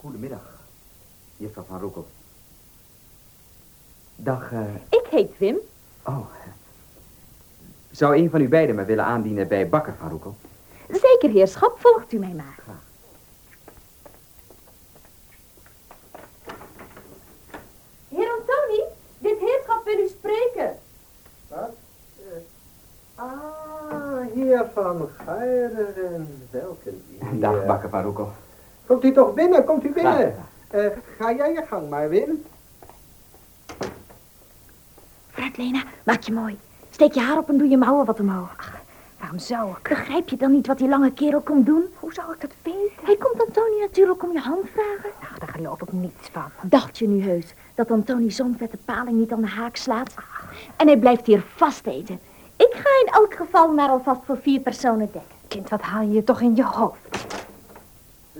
Goedemiddag, juffrouw Van Roekel. Dag, eh... Ik heet Wim. Oh. Zou een van u beiden me willen aandienen bij Bakker Van Roekel? Zeker, heerschap, volgt u mij maar. Graag. Heer Antoni, dit heerschap wil u spreken. Wat? Eh, ah, heer van Geideren. Welke eer. Dag, Bakker Van Roekel. Komt u toch binnen, komt u binnen. Eh, ga jij je gang maar, Wim. Vooruit, Lena, maak je mooi. Steek je haar op en doe je mouwen wat omhoog. Ach, waarom zou ik? Begrijp je dan niet wat die lange kerel komt doen? Hoe zou ik dat weten? Hij komt Antoni natuurlijk om je hand vragen. Ach, daar geloof ik niets van. Dacht je nu heus dat Antoni zo'n vette paling niet aan de haak slaat? En hij blijft hier vast eten. Ik ga in elk geval maar alvast voor vier personen dekken. Kind, wat haal je toch in je hoofd?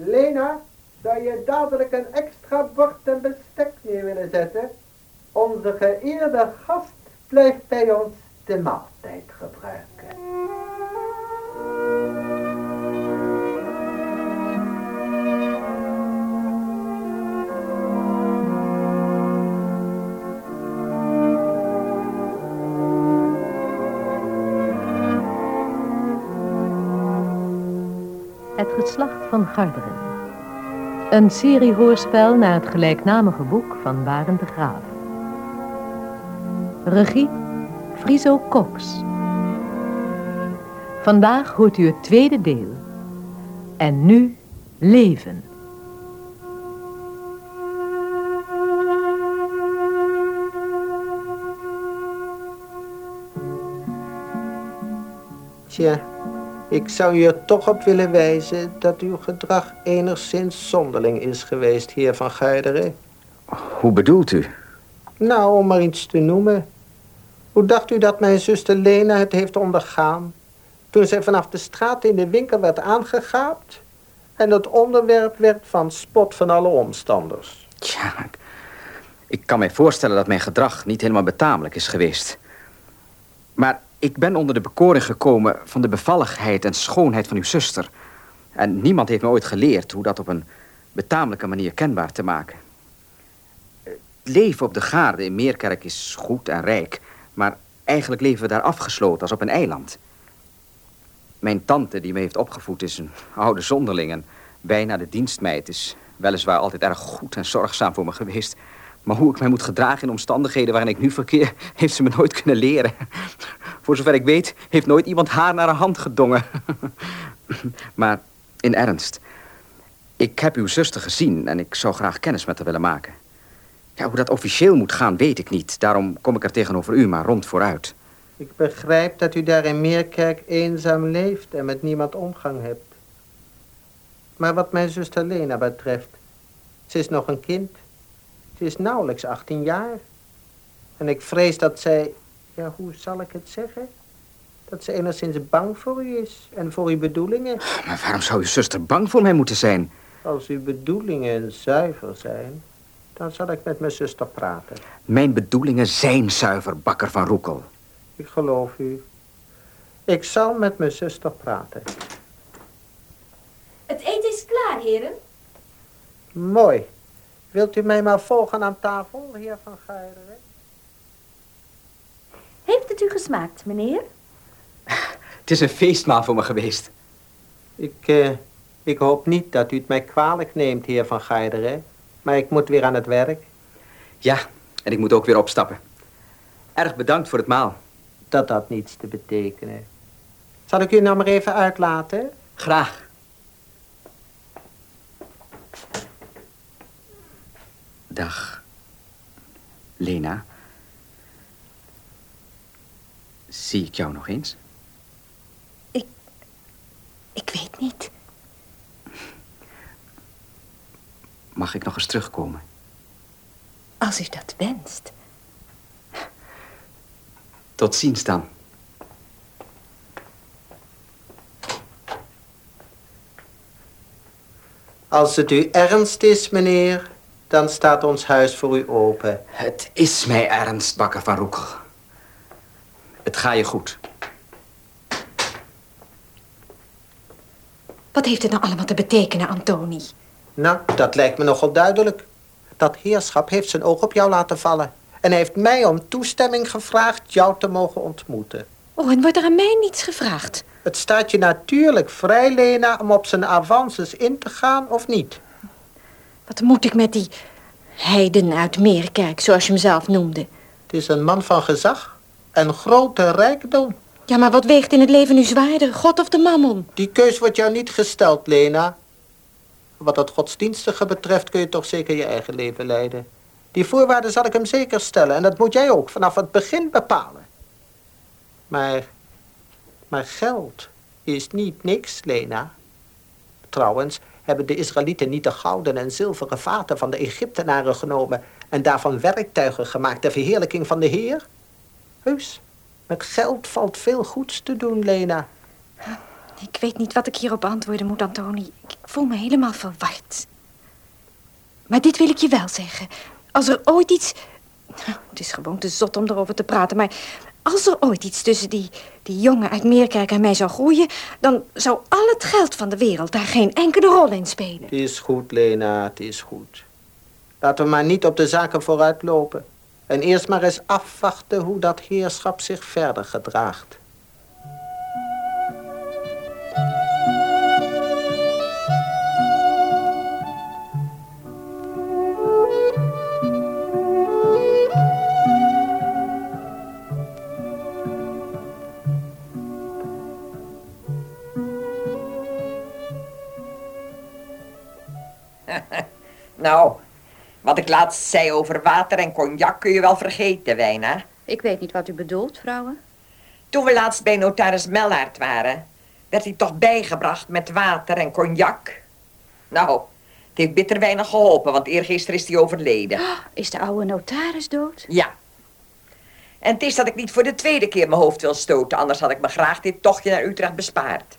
Lena, zou je dadelijk een extra bord en bestek neer willen zetten? Onze geëerde gast blijft bij ons de maaltijd gebruiken. Van Garderen. Een serie hoorspel naar het gelijknamige boek van Barend de Graaf. Regie Friso Cox. Vandaag hoort u het tweede deel. En nu leven. Tja, ik zou u er toch op willen wijzen dat uw gedrag enigszins zonderling is geweest, heer van Geideren. Hoe bedoelt u? Nou, om maar iets te noemen. Hoe dacht u dat mijn zuster Lena het heeft ondergaan? Toen zij vanaf de straat in de winkel werd aangegaapt... en het onderwerp werd van spot van alle omstanders. Tja, ik kan mij voorstellen dat mijn gedrag niet helemaal betamelijk is geweest. Maar ik ben onder de bekoring gekomen van de bevalligheid en schoonheid van uw zuster. En niemand heeft me ooit geleerd hoe dat op een betamelijke manier kenbaar te maken. Het leven op de gaarde in Meerkerk is goed en rijk, maar eigenlijk leven we daar afgesloten als op een eiland. Mijn tante die me heeft opgevoed is een oude zonderling en bijna de dienstmeid is weliswaar altijd erg goed en zorgzaam voor me geweest. Maar hoe ik mij moet gedragen in omstandigheden waarin ik nu verkeer, heeft ze me nooit kunnen leren. Voor zover ik weet, heeft nooit iemand haar naar haar hand gedongen. Maar in ernst, ik heb uw zuster gezien en ik zou graag kennis met haar willen maken. Ja, hoe dat officieel moet gaan, weet ik niet. Daarom kom ik er tegenover u maar rond vooruit. Ik begrijp dat u daar in Meerkerk eenzaam leeft en met niemand omgang hebt. Maar wat mijn zuster Lena betreft, ze is nog een kind. Ze is nauwelijks 18 jaar. En ik vrees dat zij, ja, hoe zal ik het zeggen? Dat ze enigszins bang voor u is en voor uw bedoelingen. Maar waarom zou uw zuster bang voor mij moeten zijn? Als uw bedoelingen zuiver zijn, dan zal ik met mijn zuster praten. Mijn bedoelingen zijn zuiver, bakker van Roekel. Ik geloof u. Ik zal met mijn zuster praten. Het eten is klaar, heren. Mooi. Wilt u mij maar volgen aan tafel, heer van Geideren? Heeft het u gesmaakt, meneer? Het is een feestmaal voor me geweest. Ik, eh, ik hoop niet dat u het mij kwalijk neemt, heer van Geideren. Maar ik moet weer aan het werk. Ja, en ik moet ook weer opstappen. Erg bedankt voor het maal. Dat had niets te betekenen. Zal ik u nou maar even uitlaten? Graag. Dag. Lena. Zie ik jou nog eens? Ik weet niet. Mag ik nog eens terugkomen? Als u dat wenst. Tot ziens dan. Als het u ernst is, meneer, dan staat ons huis voor u open. Het is mij ernst, bakker van Roekel. Het ga je goed. Wat heeft het nou allemaal te betekenen, Antoni? Nou, dat lijkt me nogal duidelijk. Dat heerschap heeft zijn oog op jou laten vallen. En hij heeft mij om toestemming gevraagd jou te mogen ontmoeten. Oh, en wordt er aan mij niets gevraagd? Het staat je natuurlijk vrij, Lena, om op zijn avances in te gaan of niet. Wat moet ik met die heiden uit Meerkerk, zoals je hem zelf noemde? Het is een man van gezag en grote rijkdom. Ja, maar wat weegt in het leven nu zwaarder, God of de mammon? Die keus wordt jou niet gesteld, Lena. Wat het godsdienstige betreft kun je toch zeker je eigen leven leiden. Die voorwaarden zal ik hem zeker stellen en dat moet jij ook vanaf het begin bepalen. Maar, maar geld is niet niks, Lena. Trouwens hebben de Israëlieten niet de gouden en zilveren vaten van de Egyptenaren genomen en daarvan werktuigen gemaakt ter verheerlijking van de Heer? Heus, met geld valt veel goeds te doen, Lena. Ik weet niet wat ik hierop antwoorden moet, Antoni. Ik voel me helemaal verward. Maar dit wil ik je wel zeggen. Als er ooit iets... Het is gewoon te zot om erover te praten, maar... Als er ooit iets tussen die, die jongen uit Meerkerk en mij zou groeien... dan zou al het geld van de wereld daar geen enkele rol in spelen. Het is goed, Lena, het is goed. Laten we maar niet op de zaken vooruit lopen. En eerst maar eens afwachten hoe dat heerschap zich verder gedraagt. Nou, wat ik laatst zei over water en cognac kun je wel vergeten, Wijna. Ik weet niet wat u bedoelt, vrouwen. Toen we laatst bij notaris Mellaert waren, werd hij toch bijgebracht met water en cognac. Nou, het heeft bitter weinig geholpen, want eergisteren is hij overleden. Ah, Is de oude notaris dood? Ja. En het is dat ik niet voor de tweede keer mijn hoofd wil stoten, anders had ik me graag dit tochtje naar Utrecht bespaard.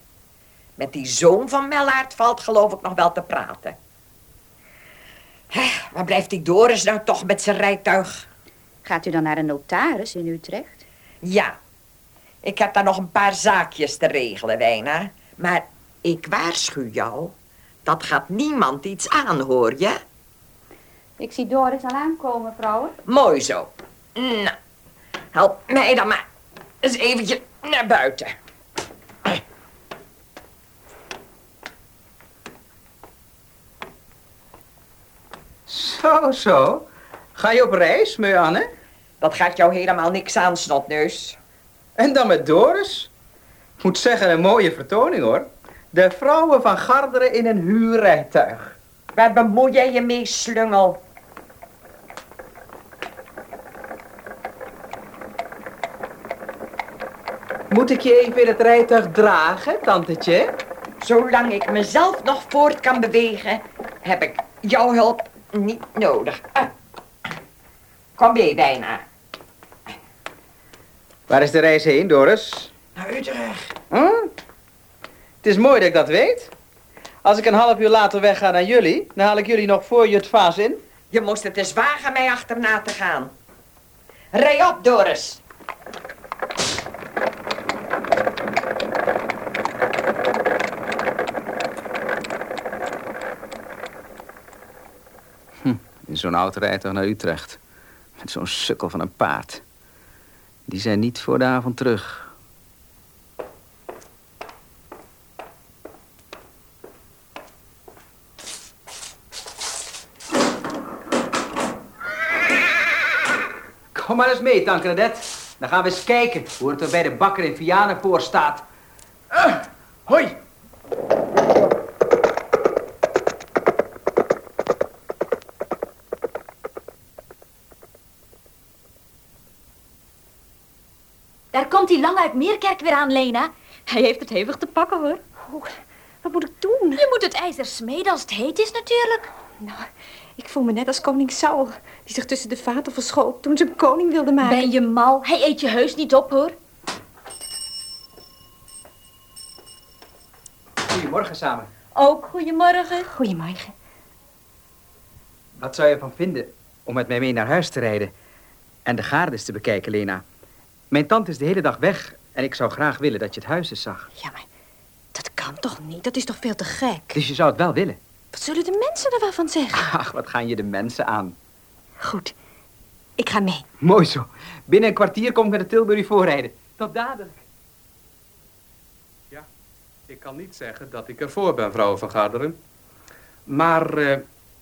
Met die zoon van Mellaert valt geloof ik nog wel te praten. Hè, Waar blijft die Doris nou toch met zijn rijtuig? Gaat u dan naar een notaris in Utrecht? Ja, ik heb daar nog een paar zaakjes te regelen, Wijna. Maar ik waarschuw jou, dat gaat niemand iets aan, hoor je? Ik zie Doris al aankomen, vrouwen. Mooi zo. Nou, help mij dan maar eens eventjes naar buiten. Zo, zo. Ga je op reis, meu Anne? Dat gaat jou helemaal niks aan, snotneus. En dan met Doris? Moet zeggen, een mooie vertoning hoor. De vrouwen van Garderen in een huurrijtuig. Waar bemoei jij je mee, slungel? Moet ik je even in het rijtuig dragen, tantetje? Zolang ik mezelf nog voort kan bewegen, heb ik jouw hulp niet nodig. Ah. Kom mee, bijna. Waar is de reis heen, Doris? Naar Utrecht. Hm? Het is mooi dat ik dat weet. Als ik een half uur later wegga naar jullie, dan haal ik jullie nog voor Jutvaas in. Je moest het eens wagen mij achterna te gaan. Rij op, Doris. Zo'n oud rijtuig naar Utrecht. Met zo'n sukkel van een paard. Die zijn niet voor de avond terug. Kom maar eens mee, Tancredet. Dan gaan we eens kijken hoe het er bij de bakker in Vianenpoort staat. Ah, hoi! Komt die lang uit Meerkerk weer aan, Lena. Hij heeft het hevig te pakken, hoor. Wat moet ik doen? Je moet het ijzer smeden als het heet is natuurlijk. Nou, ik voel me net als koning Saul, die zich tussen de vaten verschool toen ze hem koning wilde maken. Ben je mal? Hij eet je heus niet op, hoor. Goedemorgen samen. Ook goedemorgen. Goedemorgen. Wat zou je ervan vinden om met mij mee naar huis te rijden en de gaardes te bekijken, Lena? Mijn tante is de hele dag weg en ik zou graag willen dat je het huis eens zag. Ja, maar dat kan toch niet? Dat is toch veel te gek? Dus je zou het wel willen? Wat zullen de mensen er wel van zeggen? Ach, wat gaan je de mensen aan? Goed, ik ga mee. Mooi zo. Binnen een kwartier kom ik met de Tilbury voorrijden. Tot dadelijk. Ik kan niet zeggen dat ik ervoor ben, vrouw van Garderen. Maar eh,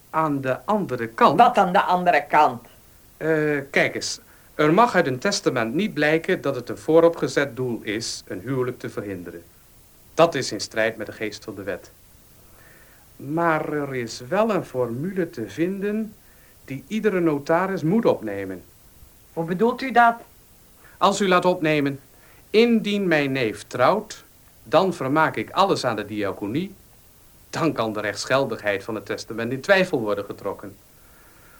aan de andere kant... Wat aan de andere kant? Eh, kijk eens, er mag uit een testament niet blijken dat het een vooropgezet doel is een huwelijk te verhinderen. Dat is in strijd met de geest van de wet. Maar er is wel een formule te vinden die iedere notaris moet opnemen. Hoe bedoelt u dat? Als u laat opnemen, indien mijn neef trouwt, dan vermaak ik alles aan de diaconie, dan kan de rechtsgeldigheid van het testament in twijfel worden getrokken.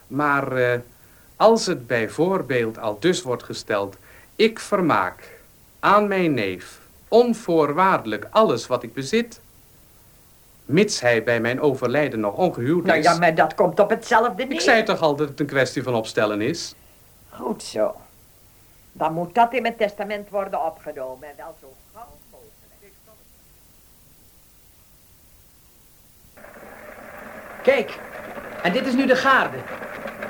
Maar eh, als het bijvoorbeeld al dus wordt gesteld, ik vermaak aan mijn neef onvoorwaardelijk alles wat ik bezit, mits hij bij mijn overlijden nog ongehuwd Nou is. ja, maar dat komt op hetzelfde neer. Ik zei toch al dat het een kwestie van opstellen is? Goed zo. Dan moet dat in mijn testament worden opgenomen. En wel zo gauw mogelijk. Kijk, en dit is nu de gaarde.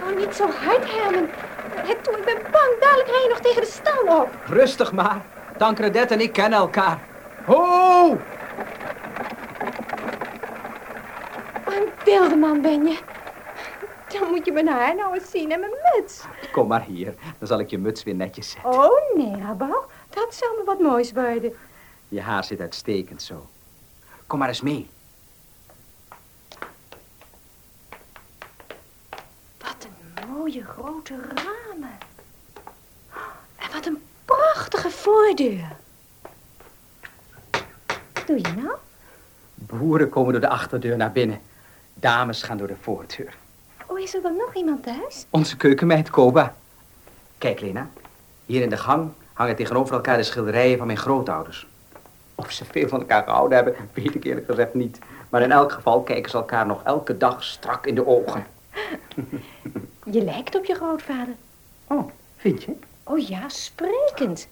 Oh, niet zo hard, Herman. Het toe, ik ben bang. Dadelijk rij je nog tegen de stal op. Rustig maar. Tancredet en ik kennen elkaar. Ho! Een wilde man ben je. Dan moet je mijn haar nou eens zien en mijn muts. Kom maar hier, dan zal ik je muts weer netjes zetten. Oh, nee, Rabau. Dat zou me wat moois worden. Je haar zit uitstekend zo. Kom maar eens mee. Wat een mooie grote ramen. En wat een prachtige voordeur. Wat doe je nou? Boeren komen door de achterdeur naar binnen. Dames gaan door de voordeur. Oh, is er dan nog iemand thuis? Onze keukenmeid Koba. Kijk, Lena. Hier in de gang hangen tegenover elkaar de schilderijen van mijn grootouders. Of ze veel van elkaar gehouden hebben, weet ik eerlijk gezegd niet. Maar in elk geval kijken ze elkaar nog elke dag strak in de ogen. Je lijkt op je grootvader. Oh, vind je? Oh ja, sprekend.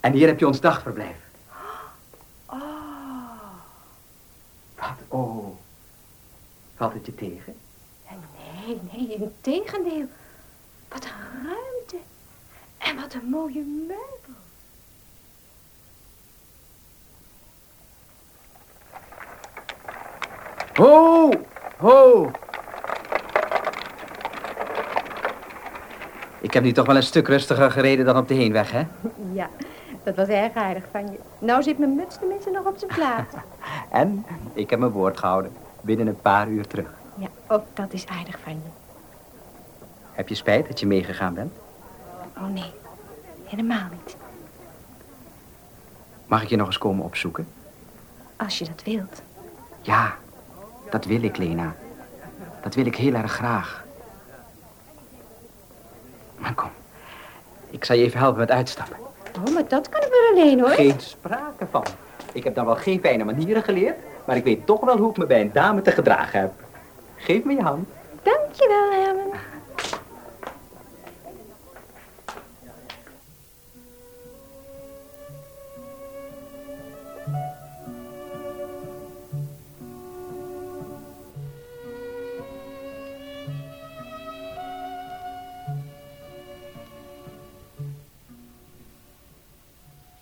En hier heb je ons dagverblijf. Oh, Wat? Oh. Valt het je tegen? nee, nee, in tegendeel. Wat een ruimte. En wat een mooie meubel. Ho! Ho! Ik heb nu toch wel een stuk rustiger gereden dan op de heenweg, hè? Ja, dat was erg aardig van je. Nou zit mijn muts tenminste nog op zijn plaats. En ik heb mijn woord gehouden. Binnen een paar uur terug. Ja, ook dat is aardig van je. Heb je spijt dat je meegegaan bent? Oh nee, helemaal niet. Mag ik je nog eens komen opzoeken? Als je dat wilt. Ja, dat wil ik, Lena. Dat wil ik heel erg graag. Maar kom, ik zal je even helpen met uitstappen. Oh, maar dat kan ik wel alleen hoor. Geen sprake van. Ik heb dan wel geen fijne manieren geleerd, maar ik weet toch wel hoe ik me bij een dame te gedragen heb. Geef me je hand. Dankjewel, Herman.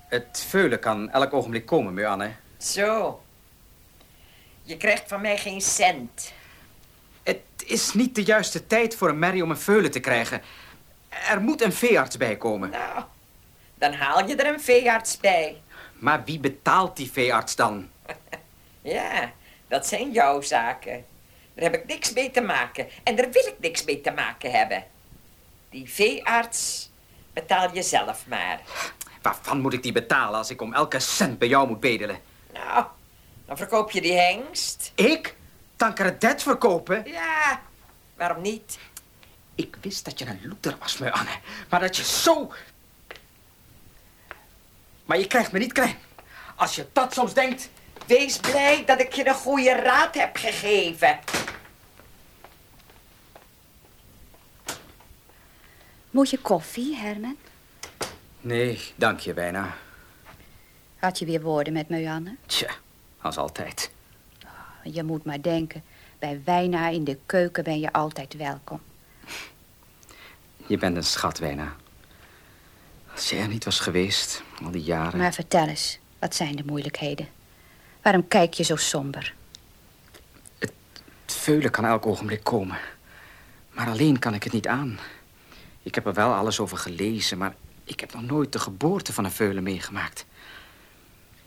Het veulen kan elk ogenblik komen, mevrouw Anne. Zo. Je krijgt van mij geen cent. Het is niet de juiste tijd voor een merrie om een veulen te krijgen. Er moet een veearts bij komen. Nou, dan haal je er een veearts bij. Maar wie betaalt die veearts dan? Ja, dat zijn jouw zaken. Daar heb ik niks mee te maken. En daar wil ik niks mee te maken hebben. Die veearts betaal je zelf maar. Waarvan moet ik die betalen als ik om elke cent bij jou moet bedelen? Nou, dan verkoop je die hengst. Ik? Tancredet verkopen? Ja, waarom niet? Ik wist dat je een loeter was, mevrouw Anne. Maar dat je zo... Maar je krijgt me niet klein. Als je dat soms denkt... Wees blij dat ik je een goede raad heb gegeven. Moet je koffie, Herman? Nee, dank je bijna. Had je weer woorden met me, Janne? Tja, als altijd. Je moet maar denken. Bij Wijna in de keuken ben je altijd welkom. Je bent een schat, Wijna. Als jij er niet was geweest, al die jaren... Maar vertel eens, wat zijn de moeilijkheden? Waarom kijk je zo somber? Het veulen kan elk ogenblik komen. Maar alleen kan ik het niet aan. Ik heb er wel alles over gelezen, maar ik heb nog nooit de geboorte van een veulen meegemaakt.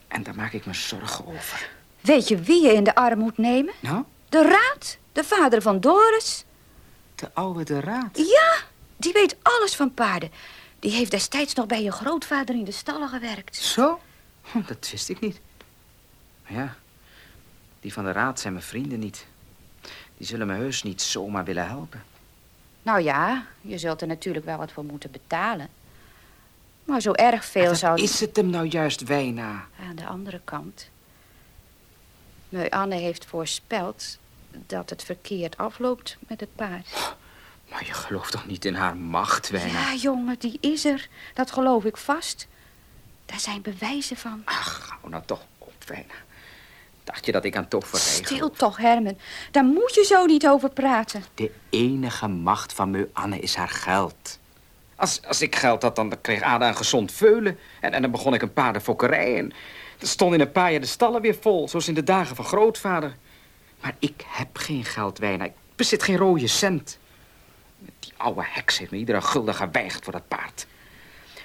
En daar maak ik me zorgen over. Weet je wie je in de arm moet nemen? Nou, De raad, de vader van Doris. de oude de raad. Ja, die weet alles van paarden. Die heeft destijds nog bij je grootvader in de stallen gewerkt. Zo? Hm, Dat wist ik niet. Maar ja, die van de raad zijn mijn vrienden niet. Die zullen me heus niet zomaar willen helpen. Nou ja, je zult er natuurlijk wel wat voor moeten betalen. Maar zo erg veel zou... is het hem nou juist, Wijna? Aan de andere kant. Meu Anne heeft voorspeld dat het verkeerd afloopt met het paard. Maar je gelooft toch niet in haar macht, Wijna? Ja, jongen, die is er. Dat geloof ik vast. Daar zijn bewijzen van. Ach, hou nou toch op, Wijna. Dacht je dat ik aan toverij Stil toch, Herman. Daar moet je zo niet over praten. De enige macht van meu Anne is haar geld. Als, als ik geld had, dan kreeg Ada een gezond veulen. En, en dan begon ik een paardenfokkerij. En er stonden in een paar jaar de stallen weer vol, zoals in de dagen van grootvader. Maar ik heb geen geld, Wijna. Ik bezit geen rode cent. Die oude heks heeft me iedere gulden geweigerd voor dat paard.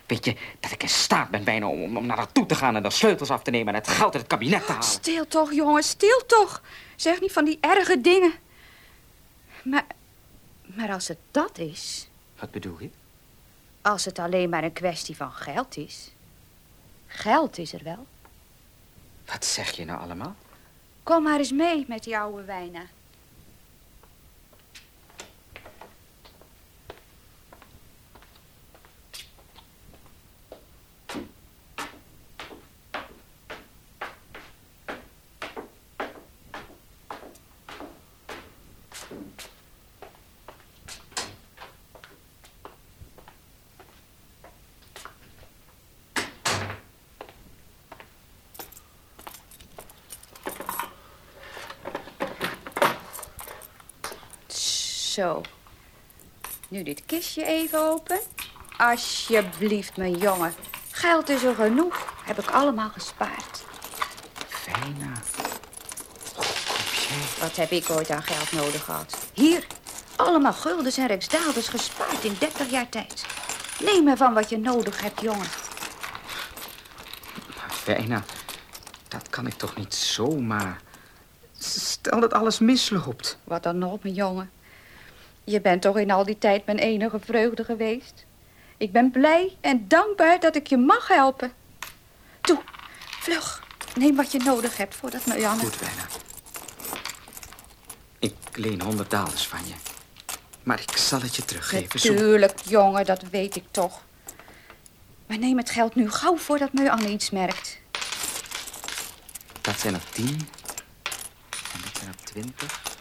Weet je dat ik in staat ben bijna om, om naar haar toe te gaan... en de sleutels af te nemen en het geld uit het kabinet te halen? Stil toch, jongen, stil toch. Zeg niet van die erge dingen. Maar, maar als het dat is, Wat bedoel je? Als het alleen maar een kwestie van geld is. Geld is er wel. Wat zeg je nou allemaal? Kom maar eens mee met die oude wijna. Zo. Nu dit kistje even open. Alsjeblieft, mijn jongen. Geld is er genoeg. Heb ik allemaal gespaard. Wijna. Wat heb ik ooit aan geld nodig gehad? Hier, allemaal guldens en rijksdaalders gespaard in 30 jaar tijd. Neem ervan wat je nodig hebt, jongen. Maar Wijna, dat kan ik toch niet zomaar... Stel dat alles misloopt. Wat dan nog, mijn jongen? Je bent toch in al die tijd mijn enige vreugde geweest? Ik ben blij en dankbaar dat ik je mag helpen. Toe, vlug. Neem wat je nodig hebt voordat me Janne... Goed, Wijna. Ik leen honderd dalers van je. Maar ik zal het je teruggeven. Zo... Natuurlijk, jongen, dat weet ik toch. Maar neem het geld nu gauw voordat me Anne iets merkt. Dat zijn er tien. En dit zijn er twintig.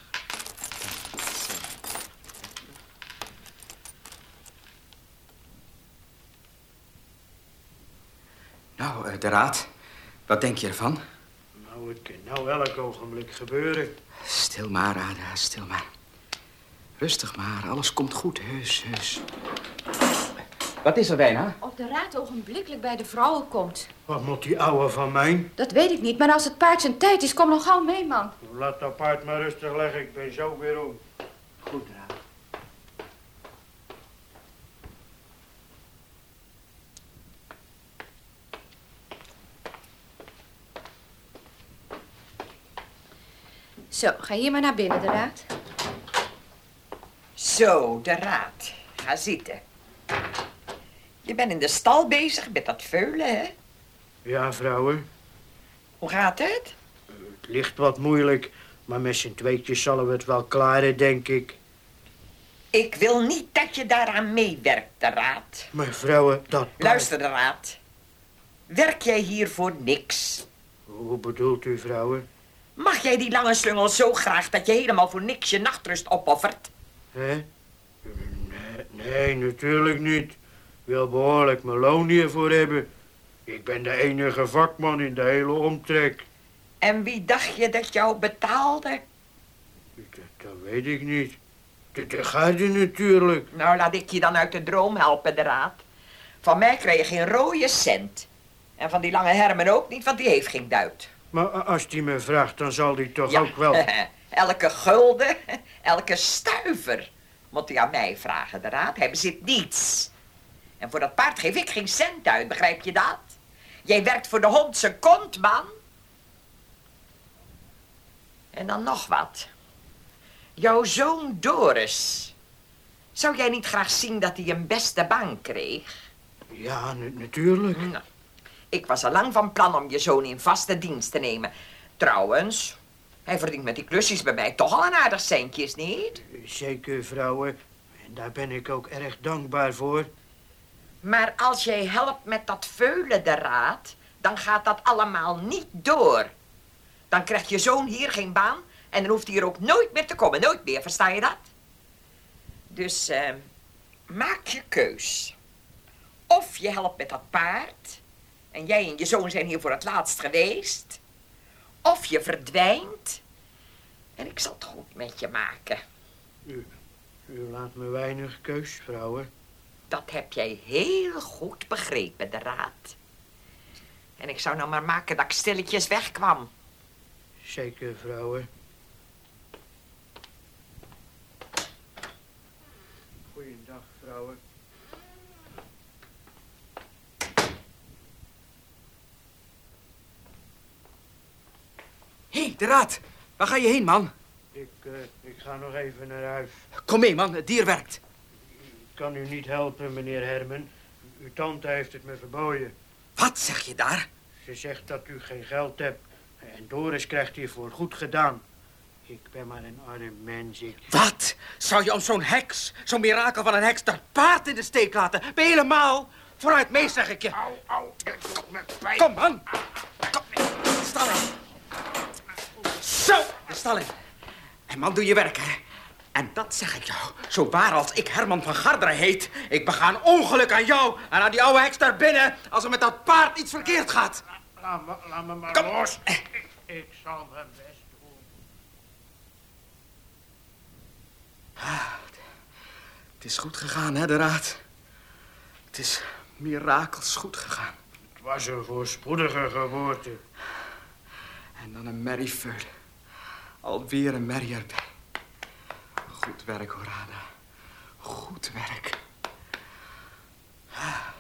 De raad. Wat denk je ervan? Nou, het kan nou elk ogenblik gebeuren. Stil maar, Ada, stil maar. Rustig maar, alles komt goed, heus, heus. Wat is er, Wijna? Of de raad ogenblikkelijk bij de vrouwen komt. Wat moet die ouwe van mij? Dat weet ik niet, maar als het paard zijn tijd is, kom nog gauw mee, man. Laat dat paard maar rustig leggen, ik ben zo weer om. Goed, raad. Zo, ga hier maar naar binnen, de raad. Zo, de raad. Ga zitten. Je bent in de stal bezig met dat veulen, hè? Ja, vrouwen. Hoe gaat het? Het ligt wat moeilijk, maar met z'n tweetjes zullen we het wel klaren, denk ik. Ik wil niet dat je daaraan meewerkt, de raad. Maar vrouwen, dat Luister, de raad. Werk jij hier voor niks? Hoe bedoelt u, vrouwen? Mag jij die lange slungel zo graag dat je helemaal voor niks je nachtrust opoffert? Hè? Nee, nee, natuurlijk niet. Ik wil behoorlijk mijn loon hiervoor hebben. Ik ben de enige vakman in de hele omtrek. En wie dacht je dat jou betaalde? Dat, dat weet ik niet. De, de garde natuurlijk. Nou, laat ik je dan uit de droom helpen, de raad. Van mij krijg je geen rode cent. En van die lange Herman ook niet, want die heeft geen duit. Maar als die me vraagt, dan zal die toch Ja, ook wel... elke gulden, elke stuiver moet hij aan mij vragen, de raad. Hij bezit niets. En voor dat paard geef ik geen cent uit, begrijp je dat? Jij werkt voor de hond zijn kont, man. En dan nog wat. Jouw zoon Doris. Zou jij niet graag zien dat hij een beste baan kreeg? Ja, natuurlijk. Nou, ik was al lang van plan om je zoon in vaste dienst te nemen. Trouwens, hij verdient met die klusjes bij mij toch al een aardig centje, is niet? Zeker, vrouwen. En daar ben ik ook erg dankbaar voor. Maar als jij helpt met dat veulen de raad, dan gaat dat allemaal niet door. Dan krijgt je zoon hier geen baan en dan hoeft hij er ook nooit meer te komen. Nooit meer, versta je dat? Dus eh, maak je keus. Of je helpt met dat paard en jij en je zoon zijn hier voor het laatst geweest. Of je verdwijnt en ik zal het goed met je maken. U laat me weinig keus, vrouwen. Dat heb jij heel goed begrepen, de raad. En ik zou nou maar maken dat ik stilletjes wegkwam. Zeker, vrouwen. Goeiedag, vrouwen. De raad. Waar ga je heen, man? Ik, eh, ik ga nog even naar huis. Kom mee, man. Het dier werkt. Ik kan u niet helpen, meneer Herman. Uw tante heeft het me verboden. Wat zeg je daar? Ze zegt dat u geen geld hebt. En Doris krijgt hiervoor goed gedaan. Ik ben maar een arm mens. Ik... Wat? Zou je om zo'n heks, zo'n mirakel van een heks, dat paard in de steek laten? Ben je helemaal? Vooruit mee, zeg ik je. Au, au, dat doet me pijn. Kom, man. Kom, de stal in. Zo, de stal in. En man, doe je werk, hè. En dat zeg ik jou. Zo waar als ik Herman van Garderen heet. Ik bega een ongeluk aan jou en aan die oude heks daar binnen... als er met dat paard iets verkeerd gaat. Laat me, laat me maar Kom. los. Ik, ik zal mijn best doen. Het is goed gegaan, hè, de raad. Het is mirakels goed gegaan. Het was een voorspoedige geboorte. En dan een merrieveul. Alweer een merrie. Goed werk, Horada. Goed werk. Ah.